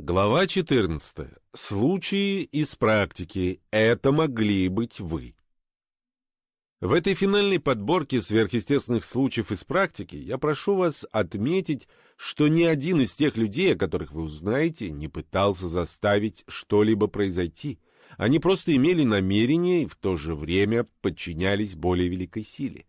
Глава 14. Случаи из практики. Это могли быть вы. В этой финальной подборке сверхъестественных случаев из практики я прошу вас отметить, что ни один из тех людей, о которых вы узнаете, не пытался заставить что-либо произойти. Они просто имели намерение и в то же время подчинялись более великой силе.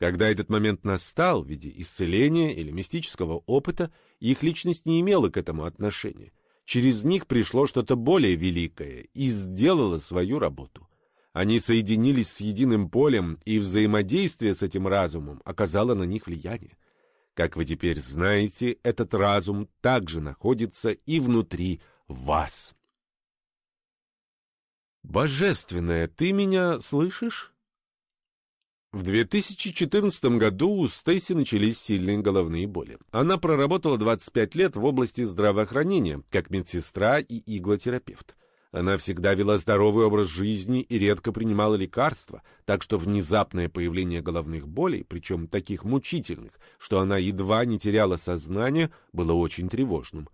Когда этот момент настал в виде исцеления или мистического опыта, их личность не имела к этому отношения. Через них пришло что-то более великое и сделало свою работу. Они соединились с единым полем, и взаимодействие с этим разумом оказало на них влияние. Как вы теперь знаете, этот разум также находится и внутри вас. Божественное, ты меня слышишь? В 2014 году у Стейси начались сильные головные боли. Она проработала 25 лет в области здравоохранения, как медсестра и иглотерапевт. Она всегда вела здоровый образ жизни и редко принимала лекарства, так что внезапное появление головных болей, причем таких мучительных, что она едва не теряла сознание, было очень тревожным.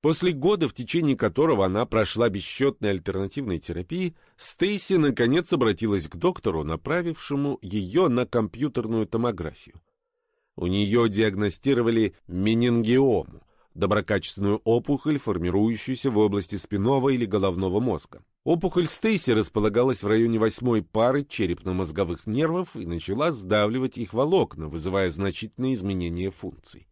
После года, в течение которого она прошла бесчетные альтернативные терапии, Стейси наконец обратилась к доктору, направившему ее на компьютерную томографию. У нее диагностировали менингиому, доброкачественную опухоль, формирующуюся в области спинного или головного мозга. Опухоль Стейси располагалась в районе восьмой пары черепно-мозговых нервов и начала сдавливать их волокна, вызывая значительные изменения функций.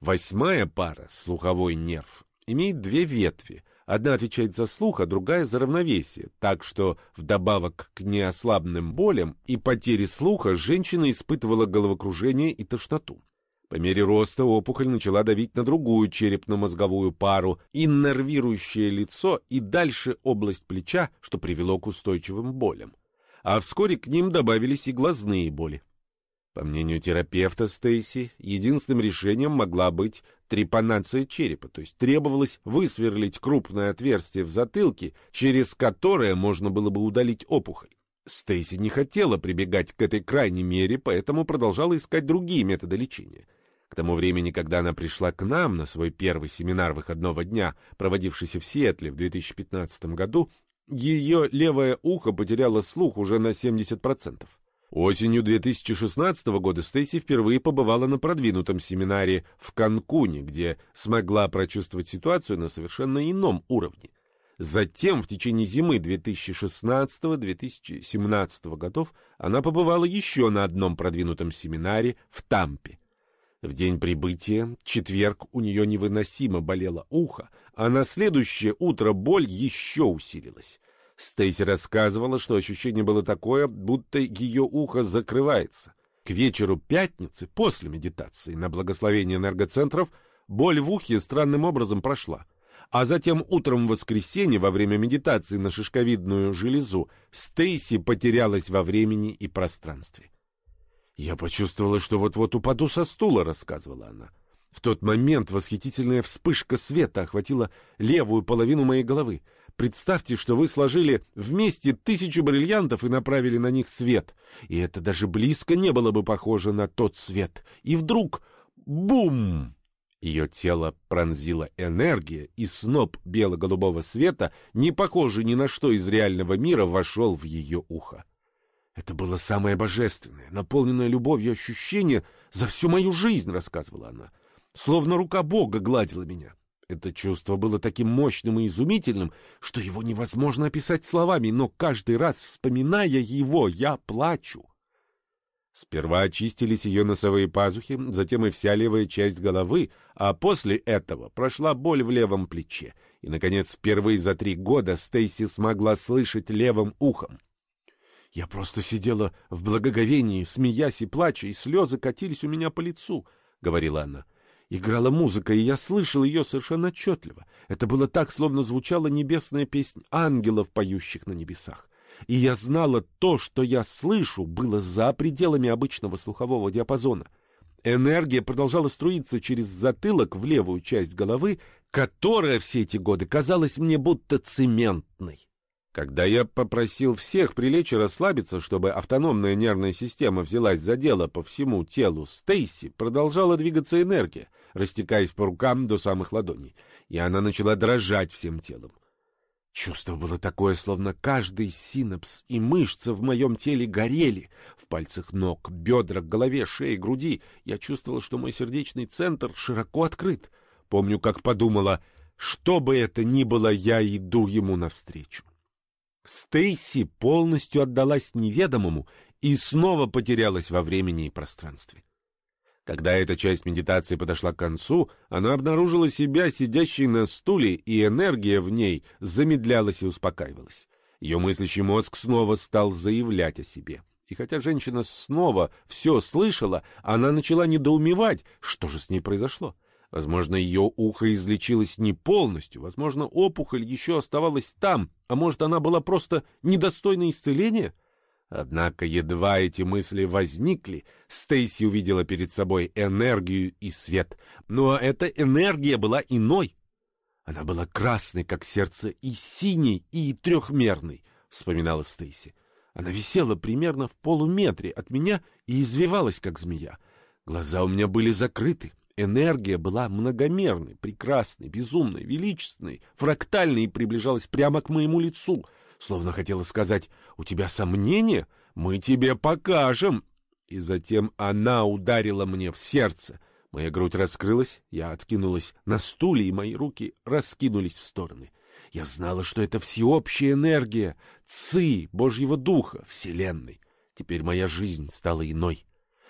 Восьмая пара, слуховой нерв, имеет две ветви. Одна отвечает за слух, а другая за равновесие, так что вдобавок к неослабным болям и потере слуха женщина испытывала головокружение и тошноту. По мере роста опухоль начала давить на другую черепно-мозговую пару, иннервирующее лицо и дальше область плеча, что привело к устойчивым болям. А вскоре к ним добавились и глазные боли. По мнению терапевта Стейси, единственным решением могла быть трепанация черепа, то есть требовалось высверлить крупное отверстие в затылке, через которое можно было бы удалить опухоль. Стейси не хотела прибегать к этой крайней мере, поэтому продолжала искать другие методы лечения. К тому времени, когда она пришла к нам на свой первый семинар выходного дня, проводившийся в Сиэтле в 2015 году, ее левое ухо потеряло слух уже на 70%. Осенью 2016 года Стейси впервые побывала на продвинутом семинаре в Канкуне, где смогла прочувствовать ситуацию на совершенно ином уровне. Затем, в течение зимы 2016-2017 годов, она побывала еще на одном продвинутом семинаре в Тампе. В день прибытия, четверг, у нее невыносимо болело ухо, а на следующее утро боль еще усилилась. Стейси рассказывала, что ощущение было такое, будто ее ухо закрывается. К вечеру пятницы, после медитации на благословение энергоцентров, боль в ухе странным образом прошла. А затем утром в воскресенье во время медитации на шишковидную железу Стейси потерялась во времени и пространстве. «Я почувствовала, что вот-вот упаду со стула», — рассказывала она. В тот момент восхитительная вспышка света охватила левую половину моей головы. Представьте, что вы сложили вместе тысячу бриллиантов и направили на них свет. И это даже близко не было бы похоже на тот свет. И вдруг — бум! Ее тело пронзила энергия, и сноп бело-голубого света, не похожий ни на что из реального мира, вошел в ее ухо. Это было самое божественное, наполненное любовью ощущение за всю мою жизнь, рассказывала она. Словно рука Бога гладила меня. Это чувство было таким мощным и изумительным, что его невозможно описать словами, но каждый раз, вспоминая его, я плачу. Сперва очистились ее носовые пазухи, затем и вся левая часть головы, а после этого прошла боль в левом плече. И, наконец, впервые за три года Стейси смогла слышать левым ухом. Я просто сидела в благоговении, смеясь и плача, и слезы катились у меня по лицу, — говорила она. Играла музыка, и я слышал ее совершенно отчетливо. Это было так, словно звучала небесная песнь ангелов, поющих на небесах. И я знала, то, что я слышу, было за пределами обычного слухового диапазона. Энергия продолжала струиться через затылок в левую часть головы, которая все эти годы казалась мне будто цементной. Когда я попросил всех прилечь и расслабиться, чтобы автономная нервная система взялась за дело по всему телу Стейси, продолжала двигаться энергия, растекаясь по рукам до самых ладоней. и она начала дрожать всем телом. Чувство было такое, словно каждый синапс и мышца в моем теле горели. В пальцах ног, бедрах, голове, шее, груди. Я чувствовал, что мой сердечный центр широко открыт. Помню, как подумала, что бы это ни было, я иду ему навстречу. Стейси полностью отдалась неведомому и снова потерялась во времени и пространстве. Когда эта часть медитации подошла к концу, она обнаружила себя сидящей на стуле, и энергия в ней замедлялась и успокаивалась. Ее мыслящий мозг снова стал заявлять о себе. И хотя женщина снова все слышала, она начала недоумевать, что же с ней произошло. Возможно, ее ухо излечилось не полностью, возможно, опухоль еще оставалась там, а может, она была просто недостойна исцеления — Однако едва эти мысли возникли, Стейси увидела перед собой энергию и свет. Но эта энергия была иной. Она была красной, как сердце, и синей, и трехмерной, — вспоминала Стейси. Она висела примерно в полуметре от меня и извивалась, как змея. Глаза у меня были закрыты. Энергия была многомерной, прекрасной, безумной, величественной, фрактальной и приближалась прямо к моему лицу — словно хотела сказать «У тебя сомнения? Мы тебе покажем!» И затем она ударила мне в сердце. Моя грудь раскрылась, я откинулась на стуле, и мои руки раскинулись в стороны. Я знала, что это всеобщая энергия, ци Божьего Духа, Вселенной. Теперь моя жизнь стала иной.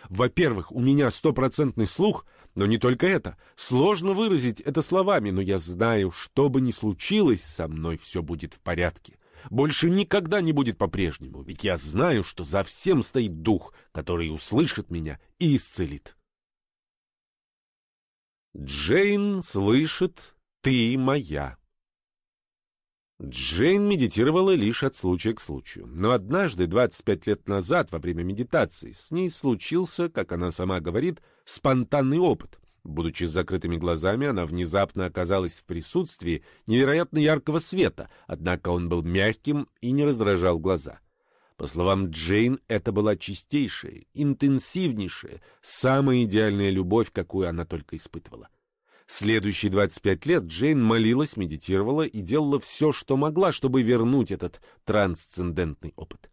Во-первых, у меня стопроцентный слух, но не только это. Сложно выразить это словами, но я знаю, что бы ни случилось, со мной все будет в порядке больше никогда не будет по-прежнему, ведь я знаю, что за всем стоит дух, который услышит меня и исцелит. Джейн слышит «ты моя». Джейн медитировала лишь от случая к случаю. Но однажды, 25 лет назад, во время медитации, с ней случился, как она сама говорит, спонтанный опыт. Будучи с закрытыми глазами, она внезапно оказалась в присутствии невероятно яркого света, однако он был мягким и не раздражал глаза. По словам Джейн, это была чистейшая, интенсивнейшая, самая идеальная любовь, какую она только испытывала. Следующие 25 лет Джейн молилась, медитировала и делала все, что могла, чтобы вернуть этот трансцендентный опыт.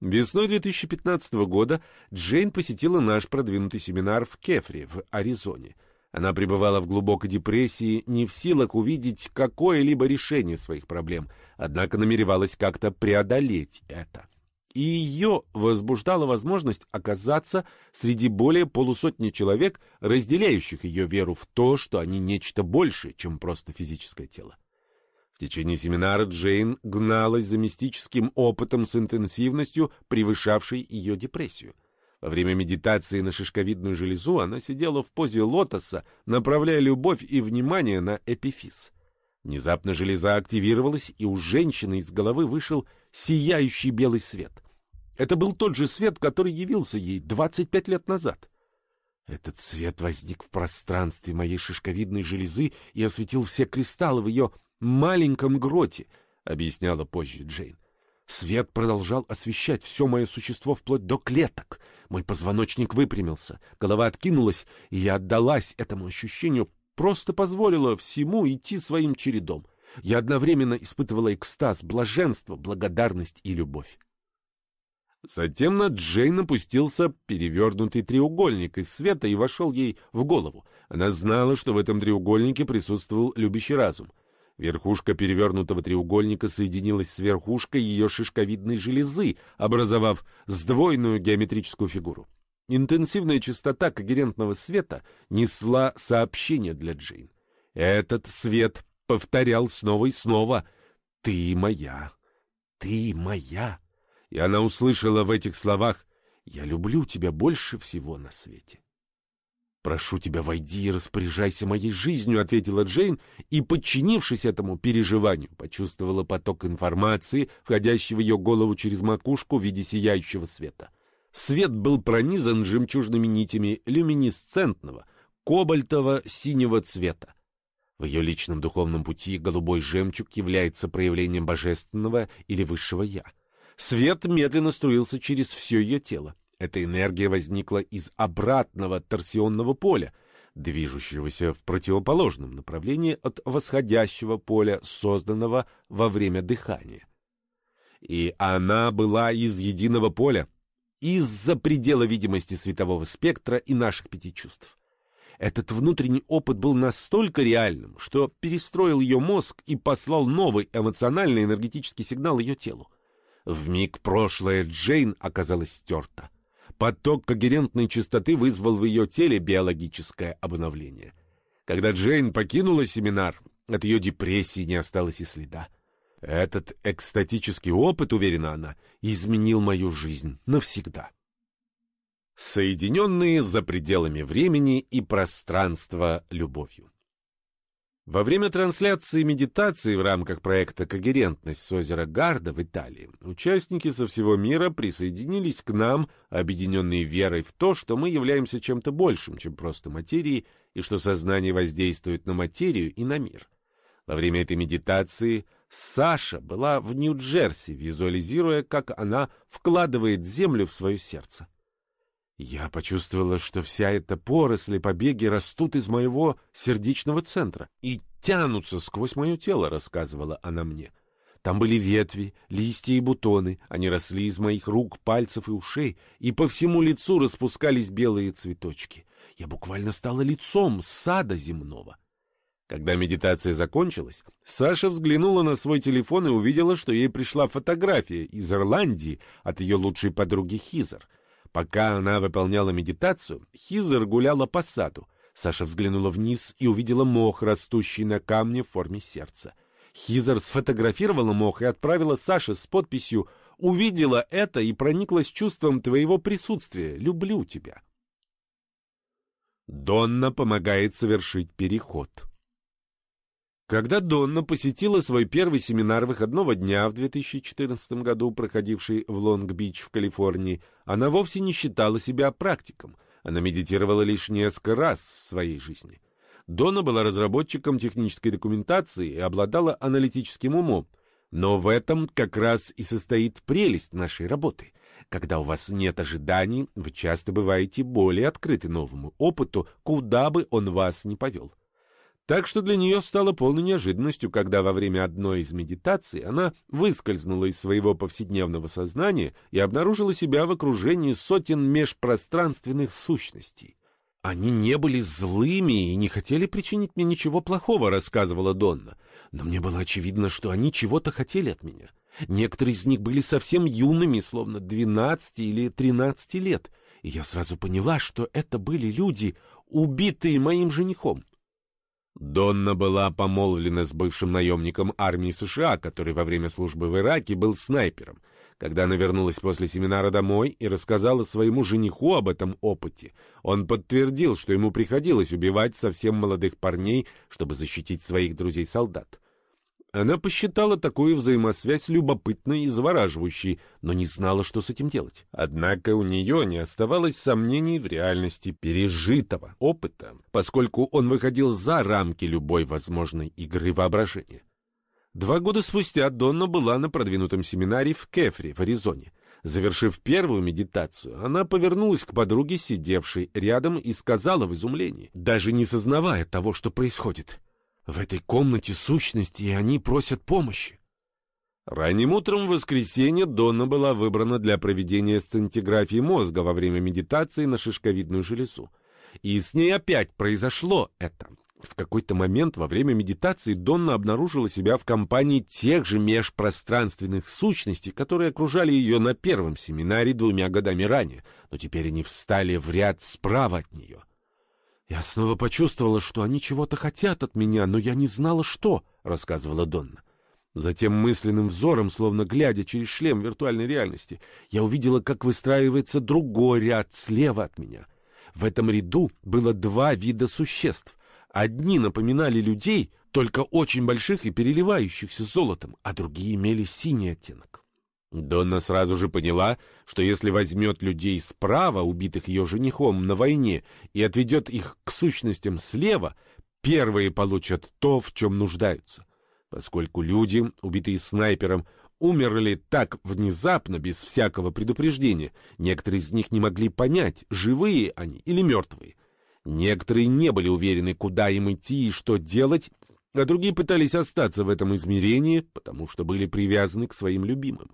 Весной 2015 года Джейн посетила наш продвинутый семинар в Кефри, в Аризоне — она пребывала в глубокой депрессии, не в силах увидеть какое-либо решение своих проблем, однако намеревалась как-то преодолеть это. И ее возбуждала возможность оказаться среди более полусотни человек, разделяющих ее веру в то, что они нечто большее, чем просто физическое тело. В течение семинара Джейн гналась за мистическим опытом с интенсивностью, превышавшей ее депрессию — во время медитации на шишковидную железу она сидела в позе лотоса, направляя любовь и внимание на эпифиз. Внезапно железа активировалась, и у женщины из головы вышел сияющий белый свет. Это был тот же свет, который явился ей 25 лет назад. Этот свет возник в пространстве моей шишковидной железы и осветил все кристаллы в ее маленьком гроте, объясняла позже Джейн. Свет продолжал освещать все мое существо вплоть до клеток. Мой позвоночник выпрямился, голова откинулась, и я отдалась этому ощущению, просто позволила всему идти своим чередом. Я одновременно испытывала экстаз, блаженство, благодарность и любовь. Затем на Джейн опустился перевернутый треугольник из света и вошел ей в голову. Она знала, что в этом треугольнике присутствовал любящий разум — Верхушка перевернутого треугольника соединилась с верхушкой ее шишковидной железы, образовав сдвоенную геометрическую фигуру. Интенсивная частота когерентного света несла сообщение для Джейн. Этот свет повторял снова и снова «Ты моя! Ты моя!» И она услышала в этих словах «Я люблю тебя больше всего на свете». «Прошу тебя, войди и распоряжайся моей жизнью», — ответила Джейн, и, подчинившись этому переживанию, почувствовала поток информации, входящий в ее голову через макушку в виде сияющего света. Свет был пронизан жемчужными нитями люминесцентного, кобальтово-синего цвета. В ее личном духовном пути голубой жемчуг является проявлением божественного или высшего «я». Свет медленно струился через все ее тело. Эта энергия возникла из обратного торсионного поля. движущегося в противоположном направлении от восходящего поля, созданного во время дыхания. И она была из единого поля, из-за предела видимости светового спектра и наших пяти чувств. Этот внутренний опыт был настолько реальным, что перестроил ее мозг и послал новый эмоциональный энергетический сигнал ее телу. В миг прошлое Джейн оказалось стерто. Поток когерентной частоты вызвал в ее теле биологическое обновление. Когда Джейн покинула семинар, от ее депрессии не осталось и следа. Этот экстатический опыт, уверена она, изменил мою жизнь навсегда. Соединенные за пределами времени и пространства любовью. Во время трансляции медитации в рамках проекта «Когерентность» с озера Гарда в Италии участники со всего мира присоединились к нам, объединенные верой в то, что мы являемся чем-то большим, чем просто материей, и что сознание воздействует на материю и на мир. Во время этой медитации Саша была в Нью-Джерси, визуализируя, как она вкладывает землю в свое сердце. Я почувствовала, что вся эта поросль и побеги растут из моего сердечного центра и тянутся сквозь мое тело, рассказывала она мне. Там были ветви, листья и бутоны, они росли из моих рук, пальцев и ушей, и по всему лицу распускались белые цветочки. Я буквально стала лицом сада земного. Когда медитация закончилась, Саша взглянула на свой телефон и увидела, что ей пришла фотография из Ирландии от ее лучшей подруги Хизер — Пока она выполняла медитацию, Хизер гуляла по саду. Саша взглянула вниз и увидела мох, растущий на камне в форме сердца. Хизер сфотографировала мох и отправила Саше с подписью «Увидела это и прониклась чувством твоего присутствия. Люблю тебя». Донна помогает совершить переход. Когда Донна посетила свой первый семинар выходного дня в 2014 году, проходивший в Лонг-Бич в Калифорнии, она вовсе не считала себя практиком. Она медитировала лишь несколько раз в своей жизни. Донна была разработчиком технической документации и обладала аналитическим умом. Но в этом как раз и состоит прелесть нашей работы. Когда у вас нет ожиданий, вы часто бываете более открыты новому опыту, куда бы он вас ни повел. Так что для нее стало полной неожиданностью, когда во время одной из медитаций она выскользнула из своего повседневного сознания и обнаружила себя в окружении сотен межпространственных сущностей. «Они не были злыми и не хотели причинить мне ничего плохого», — рассказывала Донна. «Но мне было очевидно, что они чего-то хотели от меня. Некоторые из них были совсем юными, словно 12 или 13 лет, и я сразу поняла, что это были люди, убитые моим женихом». Донна была помолвлена с бывшим наемником армии США, который во время службы в Ираке был снайпером. Когда она вернулась после семинара домой и рассказала своему жениху об этом опыте, он подтвердил, что ему приходилось убивать совсем молодых парней, чтобы защитить своих друзей-солдат. Она посчитала такую взаимосвязь любопытной и завораживающей, но не знала, что с этим делать. Однако у нее не оставалось сомнений в реальности пережитого опыта, поскольку он выходил за рамки любой возможной игры воображения. Два года спустя Донна была на продвинутом семинаре в Кефри, в Аризоне. Завершив первую медитацию, она повернулась к подруге, сидевшей рядом, и сказала в изумлении, даже не сознавая того, что происходит. В этой комнате сущности, и они просят помощи. Ранним утром в воскресенье Донна была выбрана для проведения сцинтиграфии мозга во время медитации на шишковидную железу. И с ней опять произошло это. В какой-то момент во время медитации Донна обнаружила себя в компании тех же межпространственных сущностей, которые окружали ее на первом семинаре двумя годами ранее, но теперь они встали в ряд справа от нее. «Я снова почувствовала, что они чего-то хотят от меня, но я не знала, что», — рассказывала Донна. Затем мысленным взором, словно глядя через шлем виртуальной реальности, я увидела, как выстраивается другой ряд слева от меня. В этом ряду было два вида существ. Одни напоминали людей, только очень больших и переливающихся золотом, а другие имели синий оттенок. Донна сразу же поняла, что если возьмет людей справа, убитых ее женихом на войне, и отведет их к сущностям слева, первые получат то, в чем нуждаются. Поскольку люди, убитые снайпером, умерли так внезапно, без всякого предупреждения, некоторые из них не могли понять, живые они или мертвые. Некоторые не были уверены, куда им идти и что делать, а другие пытались остаться в этом измерении, потому что были привязаны к своим любимым.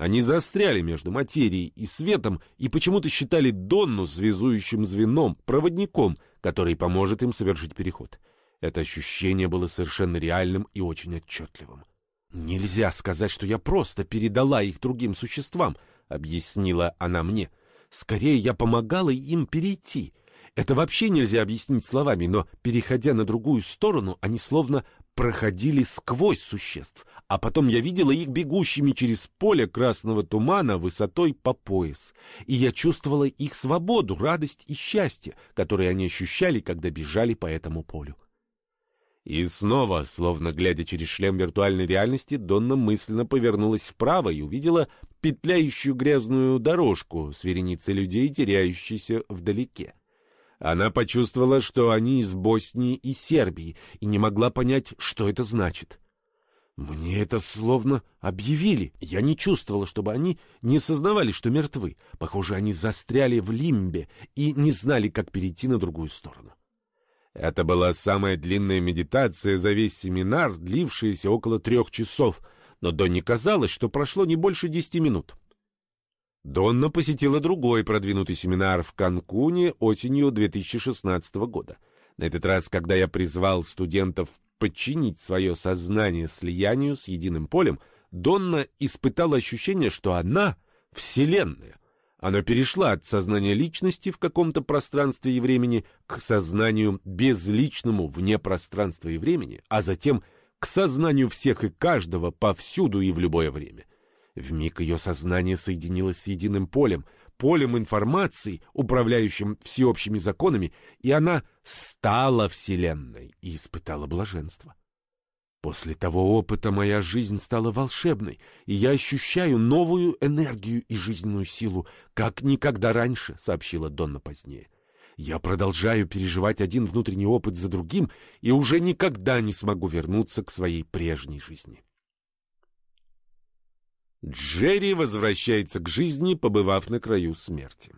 Они застряли между материей и светом и почему-то считали Донну связующим звеном, проводником, который поможет им совершить переход. Это ощущение было совершенно реальным и очень отчетливым. «Нельзя сказать, что я просто передала их другим существам», — объяснила она мне. «Скорее, я помогала им перейти. Это вообще нельзя объяснить словами, но, переходя на другую сторону, они словно проходили сквозь существ, а потом я видела их бегущими через поле красного тумана высотой по пояс, и я чувствовала их свободу, радость и счастье, которые они ощущали, когда бежали по этому полю. И снова, словно глядя через шлем виртуальной реальности, Донна мысленно повернулась вправо и увидела петляющую грязную дорожку с вереницей людей, теряющейся вдалеке. Она почувствовала, что они из Боснии и Сербии, и не могла понять, что это значит. Мне это словно объявили. Я не чувствовала, чтобы они не сознавали, что мертвы. Похоже, они застряли в лимбе и не знали, как перейти на другую сторону. Это была самая длинная медитация за весь семинар, длившаяся около трех часов, но Донне казалось, что прошло не больше десяти минут. Донна посетила другой продвинутый семинар в Канкуне осенью 2016 года. На этот раз, когда я призвал студентов подчинить свое сознание слиянию с единым полем, Донна испытала ощущение, что она — Вселенная. Она перешла от сознания личности в каком-то пространстве и времени к сознанию безличному вне пространства и времени, а затем к сознанию всех и каждого повсюду и в любое время. В миг ее сознание соединилось с единым полем, полем информации, управляющим всеобщими законами, и она стала Вселенной и испытала блаженство. После того опыта моя жизнь стала волшебной, и я ощущаю новую энергию и жизненную силу, как никогда раньше, — сообщила Донна позднее. Я продолжаю переживать один внутренний опыт за другим и уже никогда не смогу вернуться к своей прежней жизни. Джерри возвращается к жизни, побывав на краю смерти.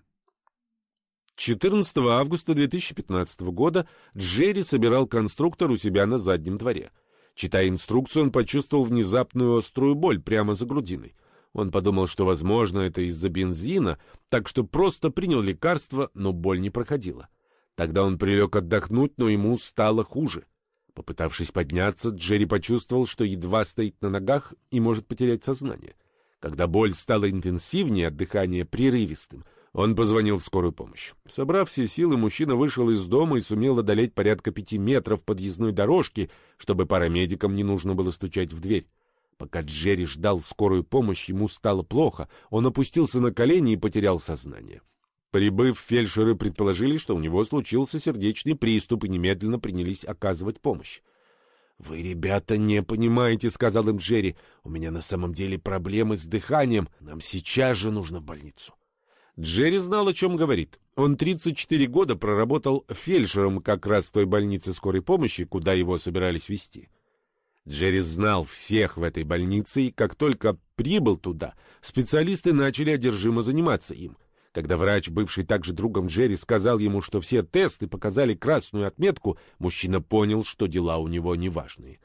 14 августа 2015 года Джерри собирал конструктор у себя на заднем дворе. Читая инструкцию, он почувствовал внезапную острую боль прямо за грудиной. Он подумал, что, возможно, это из-за бензина, так что просто принял лекарство, но боль не проходила. Тогда он прилег отдохнуть, но ему стало хуже. Попытавшись подняться, Джерри почувствовал, что едва стоит на ногах и может потерять сознание. Когда боль стала интенсивнее, дыхание прерывистым, он позвонил в скорую помощь. Собрав все силы, мужчина вышел из дома и сумел одолеть порядка пяти метров подъездной дорожки, чтобы парамедикам не нужно было стучать в дверь. Пока Джерри ждал скорую помощь, ему стало плохо. Он опустился на колени и потерял сознание. Прибыв, фельдшеры предположили, что у него случился сердечный приступ и немедленно принялись оказывать помощь. «Вы, ребята, не понимаете», — сказал им Джерри. «У меня на самом деле проблемы с дыханием. Нам сейчас же нужно в больницу». Джерри знал, о чем говорит. Он 34 года проработал фельдшером как раз в той больнице скорой помощи, куда его собирались везти. Джерри знал всех в этой больнице, и как только прибыл туда, специалисты начали одержимо заниматься им. Когда врач, бывший также другом Джерри, сказал ему, что все тесты показали красную отметку, мужчина понял, что дела у него неважные.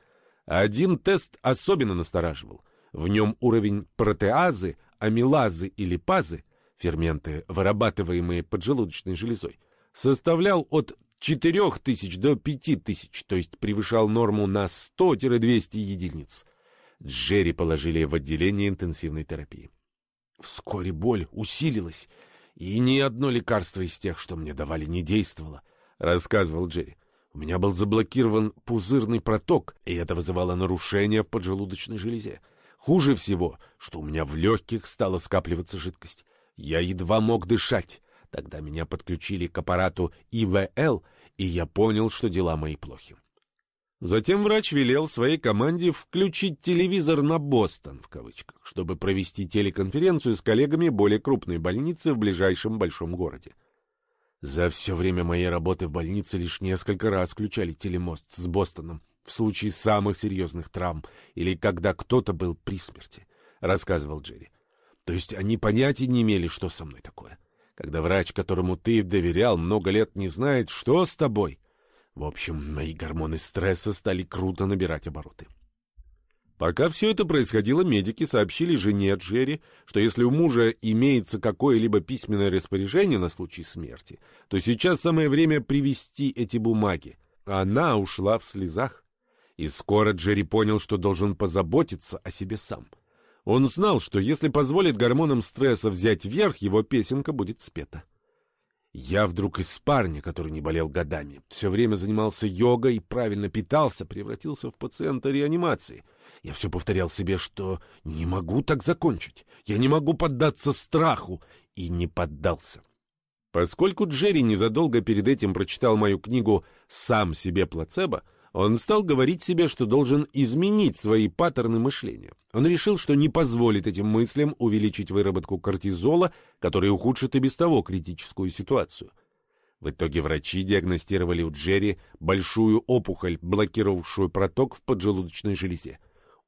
Один тест особенно настораживал. В нем уровень протеазы, амилазы и липазы, ферменты, вырабатываемые поджелудочной железой, составлял от 4000 до 5000, то есть превышал норму на 100-200 единиц. Джерри положили в отделение интенсивной терапии. Вскоре боль усилилась, и ни одно лекарство из тех, что мне давали, не действовало, — рассказывал Джерри. У меня был заблокирован пузырный проток, и это вызывало нарушение в поджелудочной железе. Хуже всего, что у меня в легких стала скапливаться жидкость. Я едва мог дышать. Тогда меня подключили к аппарату ИВЛ, и я понял, что дела мои плохи. Затем врач велел своей команде включить телевизор на Бостон, в кавычках, чтобы провести телеконференцию с коллегами более крупной больницы в ближайшем большом городе. За все время моей работы в больнице лишь несколько раз включали телемост с Бостоном в случае самых серьезных травм или когда кто-то был при смерти, — рассказывал Джерри. То есть они понятия не имели, что со мной такое. когда врач, которому ты доверял много лет, не знает, что с тобой. В общем, мои гормоны стресса стали круто набирать обороты. Пока все это происходило, медики сообщили жене Джерри, что если у мужа имеется какое-либо письменное распоряжение на случай смерти, то сейчас самое время привести эти бумаги. Она ушла в слезах. И скоро Джерри понял, что должен позаботиться о себе сам. Он знал, что если позволит гормонам стресса взять верх, его песенка будет спета. Я вдруг из парня, который не болел годами, все время занимался йогой и правильно питался, превратился в пациента реанимации. Я все повторял себе, что не могу так закончить, я не могу поддаться страху, и не поддался. Поскольку Джерри незадолго перед этим прочитал мою книгу «Сам себе плацебо», он стал говорить себе, что должен изменить свои паттерны мышления. Он решил, что не позволит этим мыслям увеличить выработку кортизола, который ухудшит и без того критическую ситуацию. В итоге врачи диагностировали у Джерри большую опухоль, блокировавшую проток в поджелудочной железе.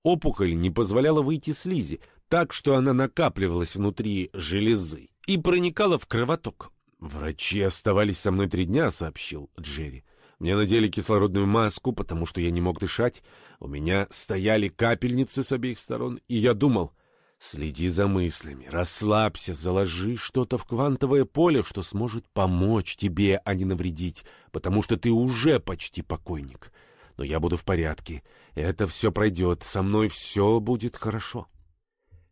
Опухоль не позволяла выйти слизи, так что она накапливалась внутри железы и проникала в кровоток. «Врачи оставались со мной три дня», — сообщил Джерри. Мне надели кислородную маску, потому что я не мог дышать. У меня стояли капельницы с обеих сторон, и я думал, следи за мыслями, расслабься, заложи что-то в квантовое поле, что сможет помочь тебе, а не навредить, потому что ты уже почти покойник. Но я буду в порядке, это все пройдет, со мной все будет хорошо.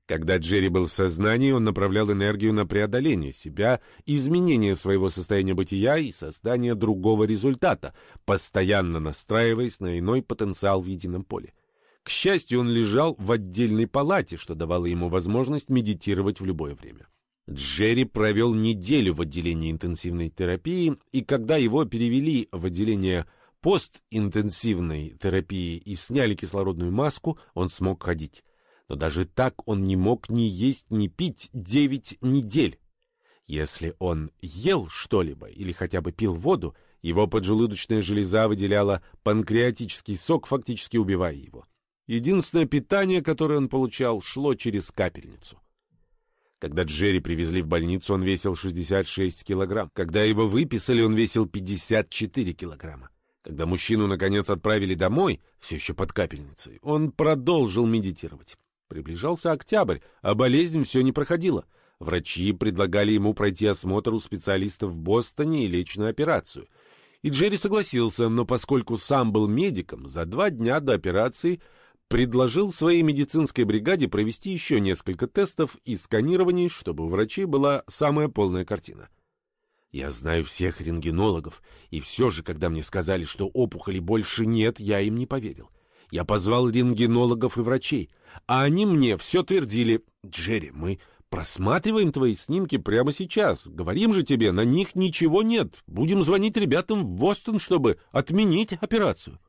Когда Джерри был в сознании, он направлял энергию на преодоление себя, изменение своего состояния бытия и создание другого результата, постоянно настраиваясь на иной потенциал в едином поле. К счастью, он лежал в отдельной палате, что давало ему возможность медитировать в любое время. Джерри провел неделю в отделении интенсивной терапии, и когда его перевели в отделение постинтенсивной терапии и сняли кислородную маску, он смог ходить но даже так он не мог ни есть, ни пить девять недель. Если он ел что-либо или хотя бы пил воду, его поджелудочная железа выделяла панкреатический сок, фактически убивая его. Единственное питание, которое он получал, шло через капельницу. Когда Джерри привезли в больницу, он весил 66 килограмм. Когда его выписали, он весил 54 килограмма. Когда мужчину, наконец, отправили домой, все еще под капельницей, он продолжил медитировать. Приближался октябрь, а болезнь все не проходила. Врачи предлагали ему пройти осмотр у специалистов в Бостоне и лечь операцию. И Джерри согласился, но поскольку сам был медиком, за два дня до операции предложил своей медицинской бригаде провести еще несколько тестов и сканирований, чтобы у врачей была самая полная картина. Я знаю всех рентгенологов, и все же, когда мне сказали, что опухоли больше нет, я им не поверил. Я позвал рентгенологов и врачей, а они мне все твердили. «Джерри, мы просматриваем твои снимки прямо сейчас. Говорим же тебе, на них ничего нет. Будем звонить ребятам в Бостон, чтобы отменить операцию».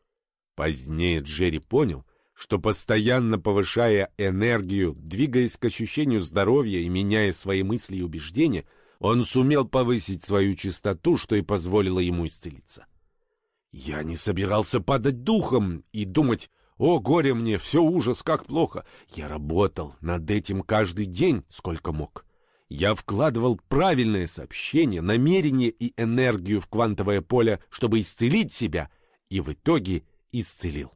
Позднее Джерри понял, что постоянно повышая энергию, двигаясь к ощущению здоровья и меняя свои мысли и убеждения, он сумел повысить свою чистоту, что и позволило ему исцелиться. Я не собирался падать духом и думать, о, горе мне, все ужас, как плохо. Я работал над этим каждый день, сколько мог. Я вкладывал правильное сообщение, намерение и энергию в квантовое поле, чтобы исцелить себя, и в итоге исцелил.